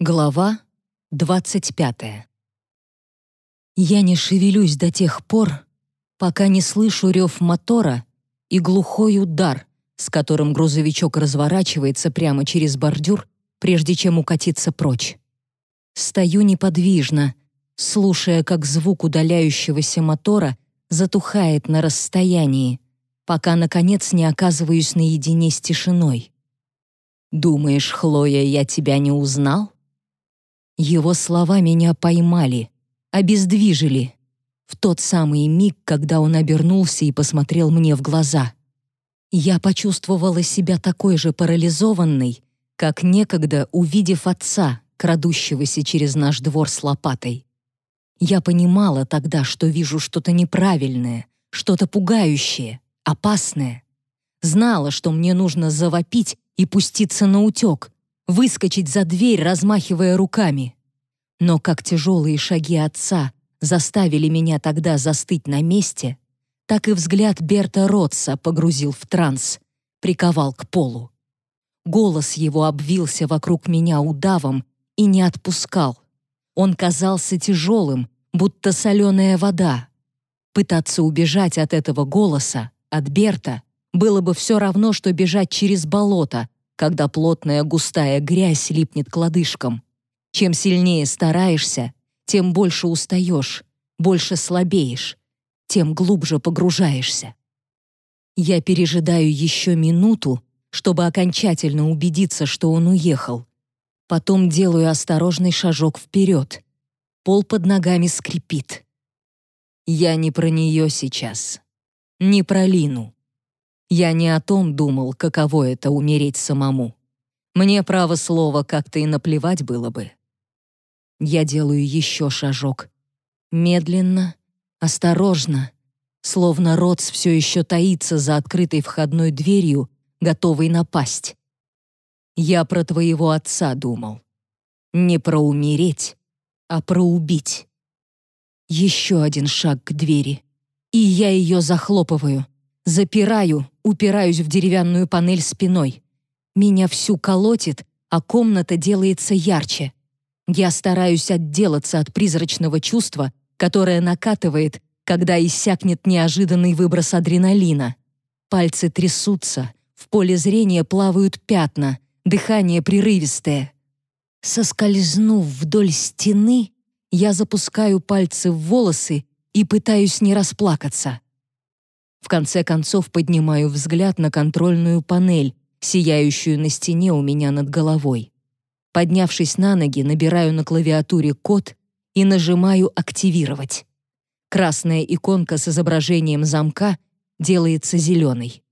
Глава 25. Я не шевелюсь до тех пор, пока не слышу рев мотора и глухой удар, с которым грузовичок разворачивается прямо через бордюр, прежде чем укатиться прочь. Стою неподвижно, слушая, как звук удаляющегося мотора затухает на расстоянии, пока, наконец, не оказываюсь наедине с тишиной. «Думаешь, Хлоя, я тебя не узнал?» Его слова меня поймали, обездвижили. В тот самый миг, когда он обернулся и посмотрел мне в глаза. Я почувствовала себя такой же парализованной, как некогда, увидев отца, крадущегося через наш двор с лопатой. Я понимала тогда, что вижу что-то неправильное, что-то пугающее, опасное. Знала, что мне нужно завопить и пуститься на утек, выскочить за дверь, размахивая руками. Но как тяжелые шаги отца заставили меня тогда застыть на месте, так и взгляд Берта Ротса погрузил в транс, приковал к полу. Голос его обвился вокруг меня удавом и не отпускал. Он казался тяжелым, будто соленая вода. Пытаться убежать от этого голоса, от Берта, было бы все равно, что бежать через болото, когда плотная густая грязь липнет к лодыжкам. Чем сильнее стараешься, тем больше устаешь, больше слабеешь, тем глубже погружаешься. Я пережидаю еще минуту, чтобы окончательно убедиться, что он уехал. Потом делаю осторожный шажок вперед. Пол под ногами скрипит. Я не про нее сейчас. Не про Лину. Я не о том думал, каково это умереть самому. Мне право слова как-то и наплевать было бы. Я делаю еще шажок. Медленно, осторожно, словно Роц все еще таится за открытой входной дверью, готовый напасть. Я про твоего отца думал. Не про умереть, а про убить. Еще один шаг к двери. И я ее захлопываю. Запираю, упираюсь в деревянную панель спиной. Меня всю колотит, а комната делается ярче. Я стараюсь отделаться от призрачного чувства, которое накатывает, когда иссякнет неожиданный выброс адреналина. Пальцы трясутся, в поле зрения плавают пятна, дыхание прерывистое. Соскользнув вдоль стены, я запускаю пальцы в волосы и пытаюсь не расплакаться. В конце концов поднимаю взгляд на контрольную панель, сияющую на стене у меня над головой. Поднявшись на ноги, набираю на клавиатуре код и нажимаю «Активировать». Красная иконка с изображением замка делается зеленой.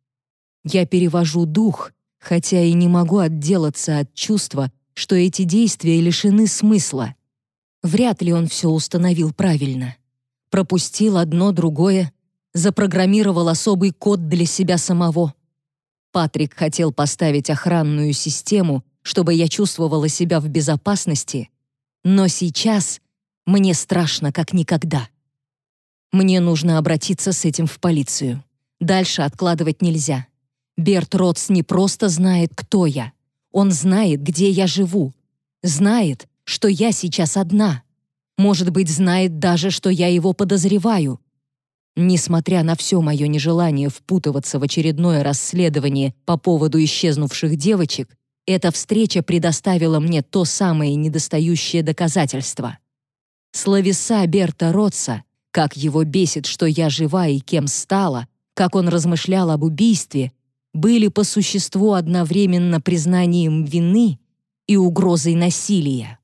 Я перевожу дух, хотя и не могу отделаться от чувства, что эти действия лишены смысла. Вряд ли он все установил правильно. Пропустил одно другое, запрограммировал особый код для себя самого. Патрик хотел поставить охранную систему, чтобы я чувствовала себя в безопасности, но сейчас мне страшно как никогда. Мне нужно обратиться с этим в полицию. Дальше откладывать нельзя. Берт Ротс не просто знает, кто я. Он знает, где я живу. Знает, что я сейчас одна. Может быть, знает даже, что я его подозреваю. Несмотря на все мое нежелание впутываться в очередное расследование по поводу исчезнувших девочек, эта встреча предоставила мне то самое недостающее доказательство. Словеса Берта Ротса, как его бесит, что я жива и кем стала, как он размышлял об убийстве, были по существу одновременно признанием вины и угрозой насилия.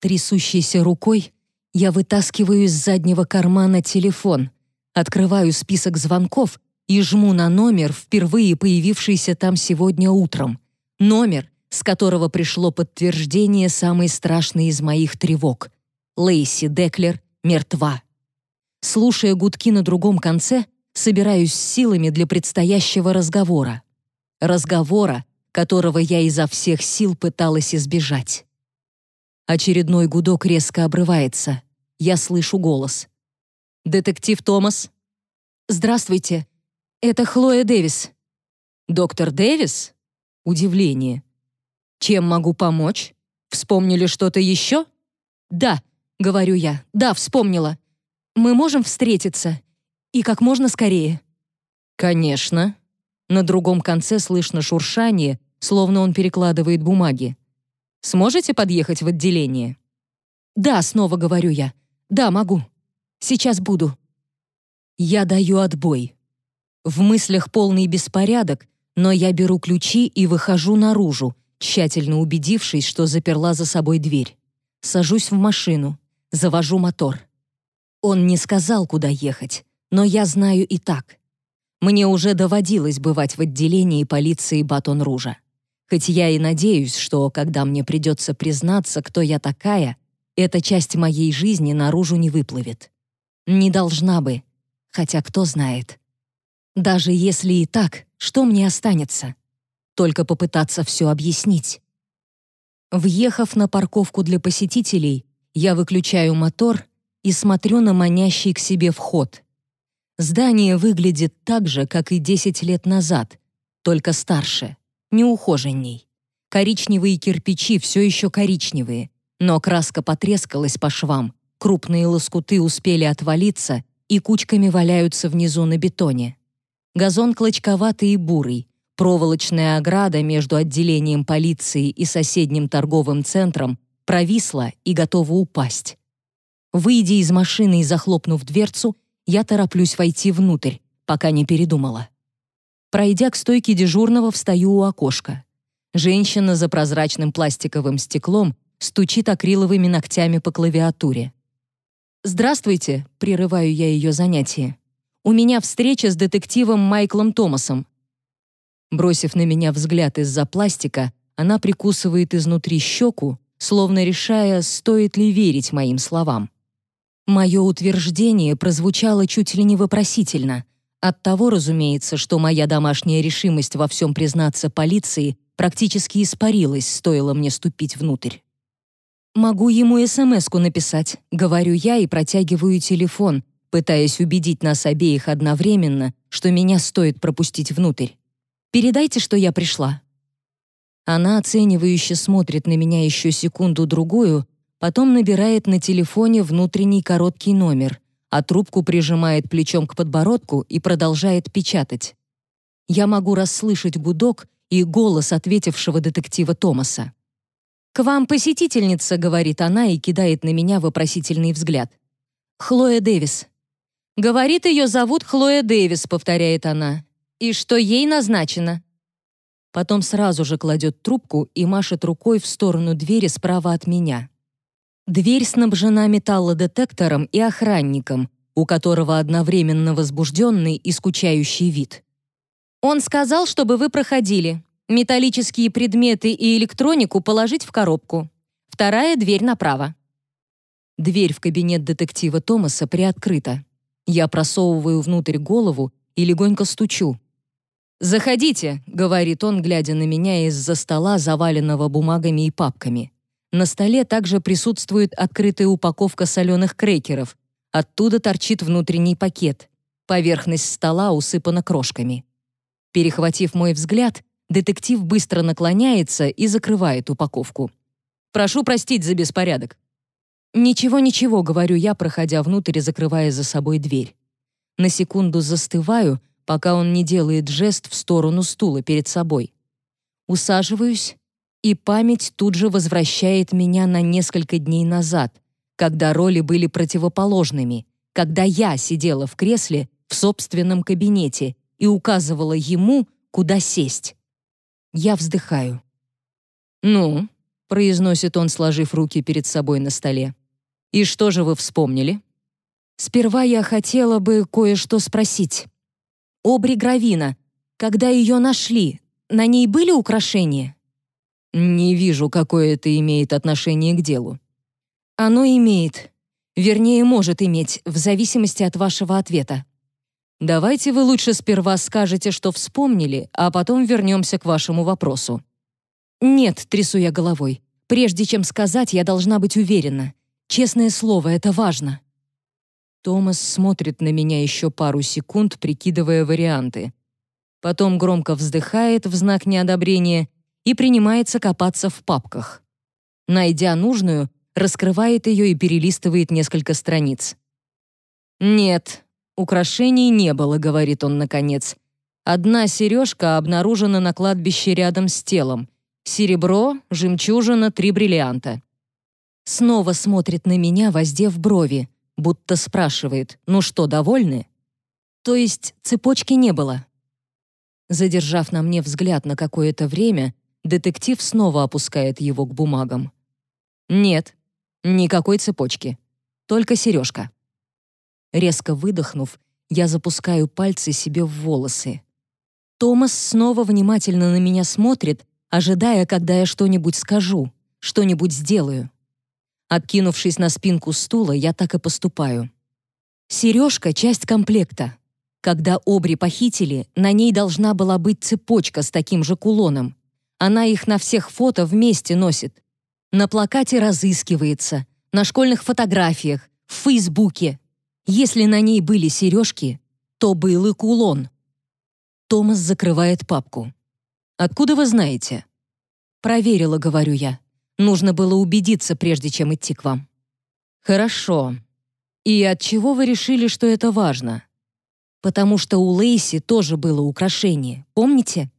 Трясущейся рукой я вытаскиваю из заднего кармана телефон, Открываю список звонков и жму на номер, впервые появившийся там сегодня утром. Номер, с которого пришло подтверждение самой страшной из моих тревог. Лейси Деклер мертва. Слушая гудки на другом конце, собираюсь силами для предстоящего разговора. Разговора, которого я изо всех сил пыталась избежать. Очередной гудок резко обрывается. Я слышу голос. «Детектив Томас?» «Здравствуйте. Это Хлоя Дэвис». «Доктор Дэвис?» Удивление. «Чем могу помочь? Вспомнили что-то еще? Да, говорю я. Да, вспомнила. Мы можем встретиться и как можно скорее. Конечно. На другом конце слышно шуршание, словно он перекладывает бумаги. Сможете подъехать в отделение? Да, снова говорю я. Да, могу. Сейчас буду. Я даю отбой. В мыслях полный беспорядок, но я беру ключи и выхожу наружу, тщательно убедившись, что заперла за собой дверь. Сажусь в машину, завожу мотор. Он не сказал, куда ехать, но я знаю и так. Мне уже доводилось бывать в отделении полиции Батон-Ружа. Хоть я и надеюсь, что, когда мне придется признаться, кто я такая, эта часть моей жизни наружу не выплывет. Не должна бы, хотя кто знает. Даже если и так, что мне останется? Только попытаться все объяснить. Въехав на парковку для посетителей, я выключаю мотор и смотрю на манящий к себе вход. Здание выглядит так же, как и 10 лет назад, только старше, неухоженней. Коричневые кирпичи все еще коричневые, но краска потрескалась по швам, крупные лоскуты успели отвалиться и кучками валяются внизу на бетоне. Газон клочковатый и бурый, проволочная ограда между отделением полиции и соседним торговым центром провисла и готова упасть. Выйдя из машины и захлопнув дверцу, я тороплюсь войти внутрь, пока не передумала. Пройдя к стойке дежурного, встаю у окошка. Женщина за прозрачным пластиковым стеклом стучит акриловыми ногтями по клавиатуре. «Здравствуйте», — прерываю я ее занятие. У меня встреча с детективом Майклом Томасом. Бросив на меня взгляд из-за пластика, она прикусывает изнутри щеку, словно решая, стоит ли верить моим словам. Мое утверждение прозвучало чуть ли не вопросительно. От того, разумеется, что моя домашняя решимость во всем признаться полиции практически испарилась, стоило мне ступить внутрь. «Могу ему СМС-ку написать», — говорю я и протягиваю телефон, пытаясь убедить нас обеих одновременно, что меня стоит пропустить внутрь. «Передайте, что я пришла». Она оценивающе смотрит на меня еще секунду-другую, потом набирает на телефоне внутренний короткий номер, а трубку прижимает плечом к подбородку и продолжает печатать. Я могу расслышать гудок и голос ответившего детектива Томаса. «К вам посетительница», — говорит она и кидает на меня вопросительный взгляд. «Хлоя Дэвис, «Говорит, ее зовут Хлоя Дэвис», — повторяет она. «И что ей назначено?» Потом сразу же кладет трубку и машет рукой в сторону двери справа от меня. Дверь снабжена металлодетектором и охранником, у которого одновременно возбужденный и скучающий вид. «Он сказал, чтобы вы проходили. Металлические предметы и электронику положить в коробку. Вторая дверь направо». Дверь в кабинет детектива Томаса приоткрыта. Я просовываю внутрь голову и легонько стучу. «Заходите», — говорит он, глядя на меня из-за стола, заваленного бумагами и папками. На столе также присутствует открытая упаковка соленых крекеров. Оттуда торчит внутренний пакет. Поверхность стола усыпана крошками. Перехватив мой взгляд, детектив быстро наклоняется и закрывает упаковку. «Прошу простить за беспорядок. «Ничего-ничего», — говорю я, проходя внутрь и закрывая за собой дверь. На секунду застываю, пока он не делает жест в сторону стула перед собой. Усаживаюсь, и память тут же возвращает меня на несколько дней назад, когда роли были противоположными, когда я сидела в кресле в собственном кабинете и указывала ему, куда сесть. Я вздыхаю. «Ну», — произносит он, сложив руки перед собой на столе. «И что же вы вспомнили?» «Сперва я хотела бы кое-что спросить. Обри Гравина, когда ее нашли, на ней были украшения?» «Не вижу, какое это имеет отношение к делу». «Оно имеет. Вернее, может иметь, в зависимости от вашего ответа. Давайте вы лучше сперва скажете, что вспомнили, а потом вернемся к вашему вопросу». «Нет», — трясу я головой. «Прежде чем сказать, я должна быть уверена. Честное слово, это важно. Томас смотрит на меня еще пару секунд, прикидывая варианты. Потом громко вздыхает в знак неодобрения и принимается копаться в папках. Найдя нужную, раскрывает ее и перелистывает несколько страниц. «Нет, украшений не было», — говорит он наконец. «Одна сережка обнаружена на кладбище рядом с телом. Серебро, жемчужина, три бриллианта». Снова смотрит на меня, воздев брови, будто спрашивает, «Ну что, довольны?» То есть цепочки не было. Задержав на мне взгляд на какое-то время, детектив снова опускает его к бумагам. «Нет, никакой цепочки. Только сережка». Резко выдохнув, я запускаю пальцы себе в волосы. Томас снова внимательно на меня смотрит, ожидая, когда я что-нибудь скажу, что-нибудь сделаю. Откинувшись на спинку стула, я так и поступаю. Сережка — часть комплекта. Когда Обри похитили, на ней должна была быть цепочка с таким же кулоном. Она их на всех фото вместе носит. На плакате разыскивается, на школьных фотографиях, в Фейсбуке. Если на ней были сережки, то был и кулон. Томас закрывает папку. «Откуда вы знаете?» «Проверила», — говорю я. «Нужно было убедиться, прежде чем идти к вам». «Хорошо. И от чего вы решили, что это важно?» потому что у Лейси тоже было украшение, помните?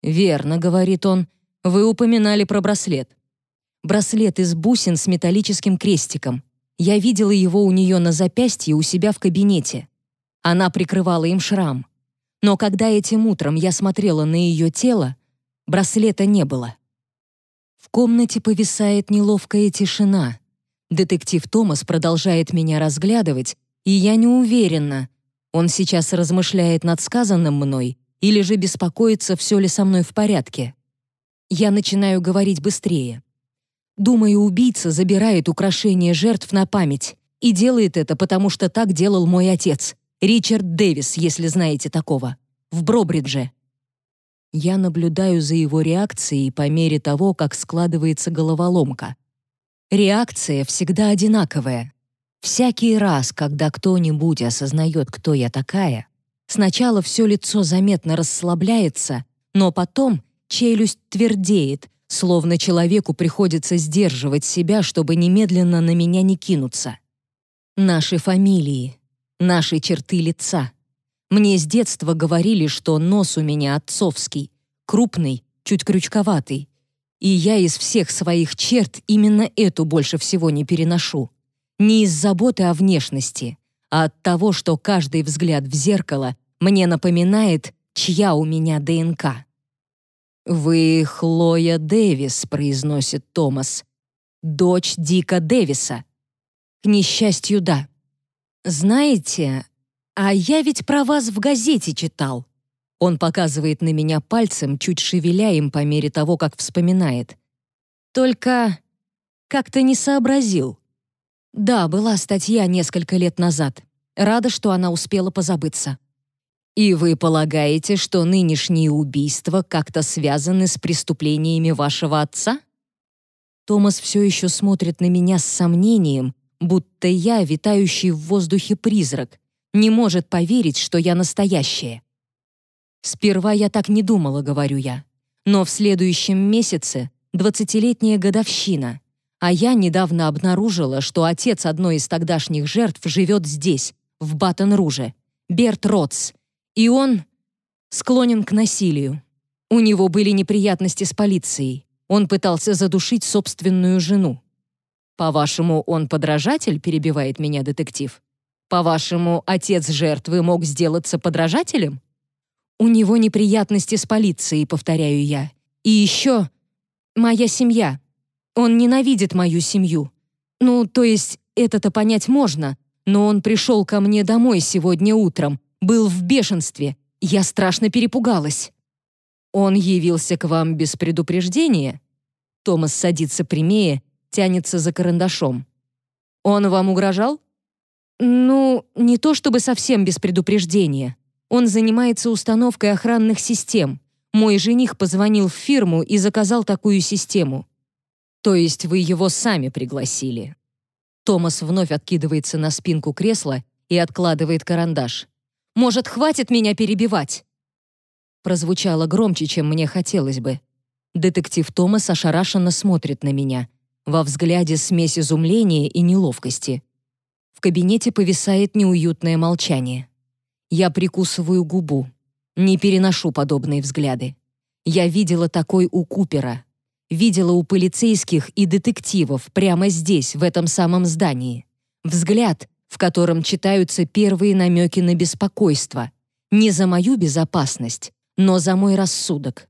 «Верно», — говорит он, — «вы упоминали про браслет». Браслет из бусин с металлическим крестиком. Я видела его у нее на запястье у себя в кабинете. Она прикрывала им шрам. Но когда этим утром я смотрела на ее тело, браслета не было. В комнате повисает неловкая тишина. Детектив Томас продолжает меня разглядывать, и я не уверена, он сейчас размышляет над сказанным мной или же беспокоится, все ли со мной в порядке. Я начинаю говорить быстрее. Думаю, убийца забирает украшения жертв на память и делает это, потому что так делал мой отец, Ричард Дэвис, если знаете такого, в Бробридже. Я наблюдаю за его реакцией по мере того, как складывается головоломка. Реакция всегда одинаковая. Всякий раз, когда кто-нибудь осознает, кто я такая, сначала все лицо заметно расслабляется, но потом челюсть твердеет, словно человеку приходится сдерживать себя, чтобы немедленно на меня не кинуться. Наши фамилии, наши черты лица. Мне с детства говорили, что нос у меня отцовский, крупный, чуть крючковатый, и я из всех своих черт именно эту больше всего не переношу. Не из заботы о внешности, а от того, что каждый взгляд в зеркало мне напоминает, чья у меня ДНК. «Вы Хлоя Дэвис», — произносит Томас. «Дочь Дика Дэвиса». «К несчастью, да». «Знаете, а я ведь про вас в газете читал». Он показывает на меня пальцем, чуть шевеля им по мере того, как вспоминает. «Только как-то не сообразил. Да, была статья несколько лет назад. Рада, что она успела позабыться. И вы полагаете, что нынешние убийства как-то связаны с преступлениями вашего отца? Томас все еще смотрит на меня с сомнением, будто я, витающий в воздухе призрак, не может поверить, что я настоящая. Сперва я так не думала, говорю я. Но в следующем месяце двадцатилетняя годовщина — а я недавно обнаружила, что отец одной из тогдашних жертв живет здесь, в Баттон-Руже, Берт Ротс, и он склонен к насилию. У него были неприятности с полицией. Он пытался задушить собственную жену. «По-вашему, он подражатель?» — перебивает меня детектив. «По-вашему, отец жертвы мог сделаться подражателем?» «У него неприятности с полицией», — повторяю я. «И еще моя семья. Он ненавидит мою семью. Ну, то есть, это-то понять можно, но он пришел ко мне домой сегодня утром, был в бешенстве. Я страшно перепугалась. Он явился к вам без предупреждения? Томас садится прямее, тянется за карандашом. Он вам угрожал? Ну, не то чтобы совсем без предупреждения. Он занимается установкой охранных систем. Мой жених позвонил в фирму и заказал такую систему. То есть вы его сами пригласили?» Томас вновь откидывается на спинку кресла и откладывает карандаш. «Может, хватит меня перебивать?» Прозвучало громче, чем мне хотелось бы. Детектив Томас ошарашенно смотрит на меня. Во взгляде смесь изумления и неловкости. В кабинете повисает неуютное молчание. Я прикусываю губу. Не переношу подобные взгляды. Я видела такой у Купера. Видела у полицейских и детективов прямо здесь, в этом самом здании. Взгляд, в котором читаются первые намеки на беспокойство. Не за мою безопасность, но за мой рассудок.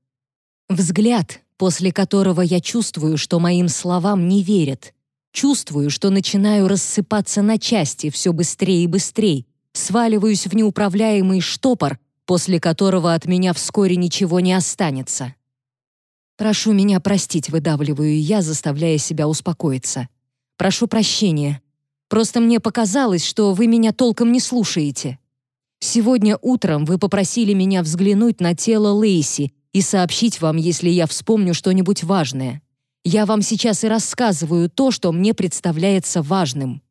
Взгляд, после которого я чувствую, что моим словам не верят. Чувствую, что начинаю рассыпаться на части все быстрее и быстрее, сваливаюсь в неуправляемый штопор, после которого от меня вскоре ничего не останется. «Прошу меня простить», — выдавливаю я, заставляя себя успокоиться. «Прошу прощения. Просто мне показалось, что вы меня толком не слушаете. Сегодня утром вы попросили меня взглянуть на тело Лейси и сообщить вам, если я вспомню что-нибудь важное. Я вам сейчас и рассказываю то, что мне представляется важным».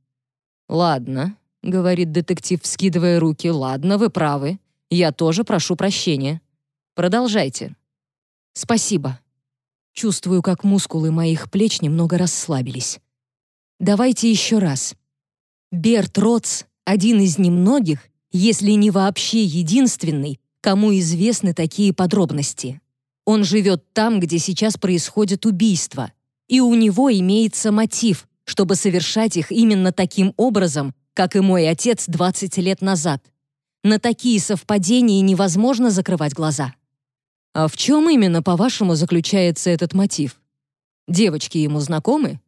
«Ладно», — говорит детектив, вскидывая руки, «ладно, вы правы. Я тоже прошу прощения. Продолжайте». «Спасибо». Чувствую, как мускулы моих плеч немного расслабились. Давайте еще раз. Берт Ротс — один из немногих, если не вообще единственный, кому известны такие подробности. Он живет там, где сейчас происходит убийство, и у него имеется мотив, чтобы совершать их именно таким образом, как и мой отец 20 лет назад. На такие совпадения невозможно закрывать глаза. А в чем именно, по-вашему, заключается этот мотив? Девочки ему знакомы?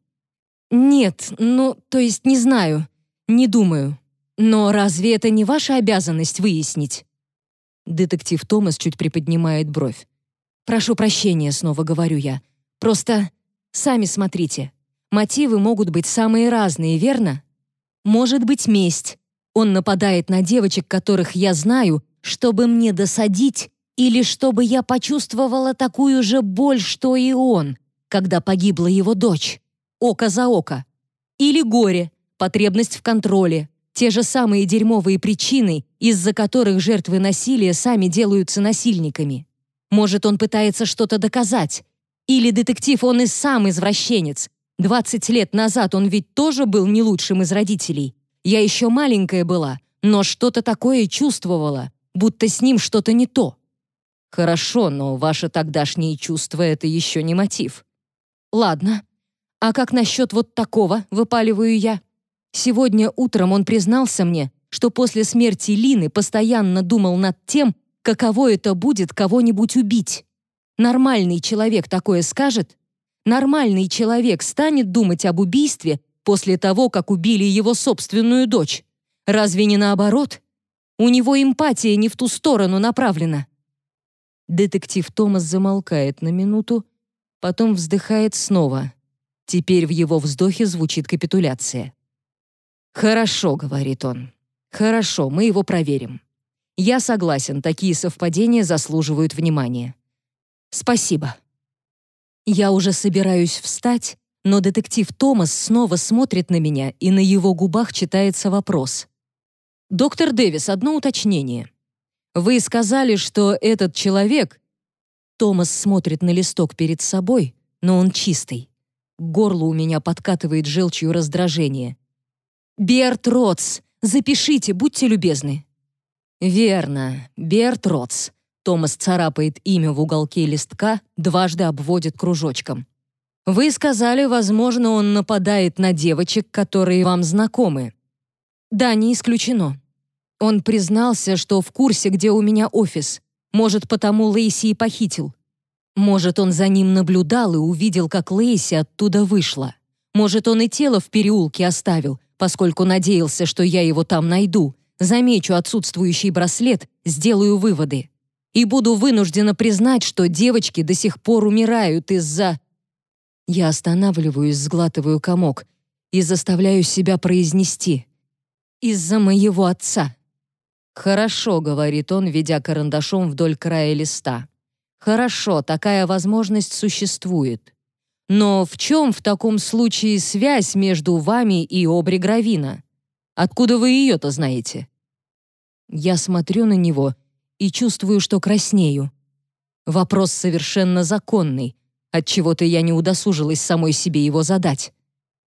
Нет, ну, то есть не знаю. «Не думаю. Но разве это не ваша обязанность выяснить?» Детектив Томас чуть приподнимает бровь. «Прошу прощения», — снова говорю я. «Просто сами смотрите. Мотивы могут быть самые разные, верно? Может быть месть. Он нападает на девочек, которых я знаю, чтобы мне досадить, или чтобы я почувствовала такую же боль, что и он, когда погибла его дочь. Око за око. Или горе, потребность в контроле, те же самые дерьмовые причины, из-за которых жертвы насилия сами делаются насильниками. Может, он пытается что-то доказать. Или детектив он и сам извращенец. 20 лет назад он ведь тоже был не лучшим из родителей. Я еще маленькая была, но что-то такое чувствовала, будто с ним что-то не то. Хорошо, но ваши тогдашние чувства — это еще не мотив. Ладно. А как насчет вот такого, выпаливаю я? Сегодня утром он признался мне, что после смерти Лины постоянно думал над тем, каково это будет кого-нибудь убить. Нормальный человек такое скажет? Нормальный человек станет думать об убийстве после того, как убили его собственную дочь? Разве не наоборот? У него эмпатия не в ту сторону направлена. Детектив Томас замолкает на минуту, потом вздыхает снова. Теперь в его вздохе звучит капитуляция. «Хорошо», — говорит он. «Хорошо, мы его проверим. Я согласен, такие совпадения заслуживают внимания. Спасибо». Я уже собираюсь встать, но детектив Томас снова смотрит на меня, и на его губах читается вопрос. «Доктор Дэвис, одно уточнение. Вы сказали, что этот человек...» Томас смотрит на листок перед собой, но он чистый. К горлу у меня подкатывает желчью раздражение. Берт Ротс. Запишите, будьте любезны». «Верно, Берт Ротс». Томас царапает имя в уголке листка, дважды обводит кружочком. «Вы сказали, возможно, он нападает на девочек, которые вам знакомы». «Да, не исключено. Он признался, что в курсе, где у меня офис. Может, потому Лейси и похитил. Может, он за ним наблюдал и увидел, как Лейси оттуда вышла. Может, он и тело в переулке оставил, поскольку надеялся, что я его там найду, замечу отсутствующий браслет, сделаю выводы. И буду вынуждена признать, что девочки до сих пор умирают из-за... Я останавливаюсь, сглатываю комок и заставляю себя произнести. Из-за моего отца. «Хорошо», — говорит он, ведя карандашом вдоль края листа. «Хорошо, такая возможность существует. Но в чем в таком случае связь между вами и Обри Гравина? Откуда вы ее-то знаете?» Я смотрю на него и чувствую, что краснею. Вопрос совершенно законный, Отчего-то я не удосужилась самой себе его задать.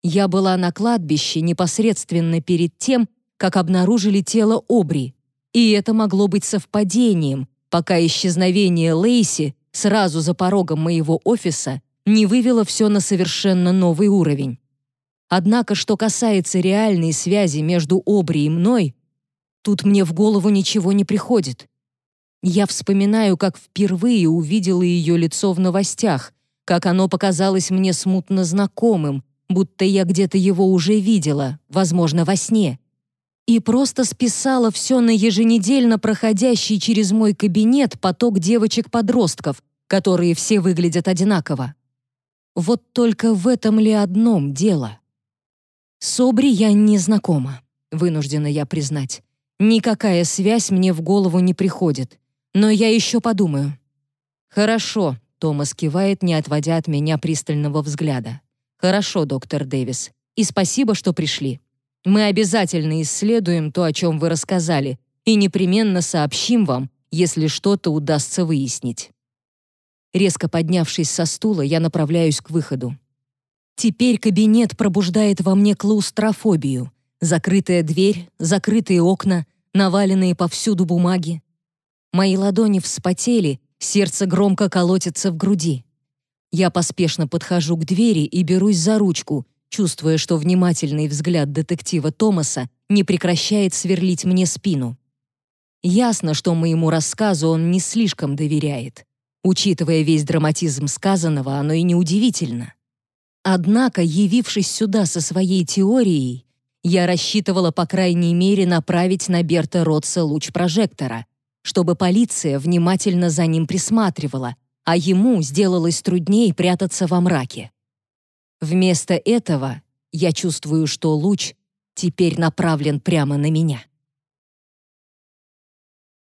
Я была на кладбище непосредственно перед тем, как обнаружили тело Обри, и это могло быть совпадением, пока исчезновение Лейси сразу за порогом моего офиса не вывело все на совершенно новый уровень. Однако, что касается реальной связи между Обри и мной, тут мне в голову ничего не приходит. Я вспоминаю, как впервые увидела ее лицо в новостях, как оно показалось мне смутно знакомым, будто я где-то его уже видела, возможно, во сне. И просто списала все на еженедельно проходящий через мой кабинет поток девочек-подростков, которые все выглядят одинаково. Вот только в этом ли одном дело? С я не знакома, вынуждена я признать. Никакая связь мне в голову не приходит. Но я еще подумаю. Хорошо, Томас кивает, не отводя от меня пристального взгляда. Хорошо, доктор Дэвис. И спасибо, что пришли. Мы обязательно исследуем то, о чем вы рассказали, и непременно сообщим вам, если что-то удастся выяснить. Резко поднявшись со стула, я направляюсь к выходу. Теперь кабинет пробуждает во мне клаустрофобию. Закрытая дверь, закрытые окна, наваленные повсюду бумаги. Мои ладони вспотели, сердце громко колотится в груди. Я поспешно подхожу к двери и берусь за ручку, чувствуя, что внимательный взгляд детектива Томаса не прекращает сверлить мне спину. Ясно, что моему рассказу он не слишком доверяет. Учитывая весь драматизм сказанного, оно и неудивительно. Однако, явившись сюда со своей теорией, я рассчитывала, по крайней мере, направить на Берта Ротса луч прожектора, чтобы полиция внимательно за ним присматривала, а ему сделалось труднее прятаться во мраке. Вместо этого я чувствую, что луч теперь направлен прямо на меня.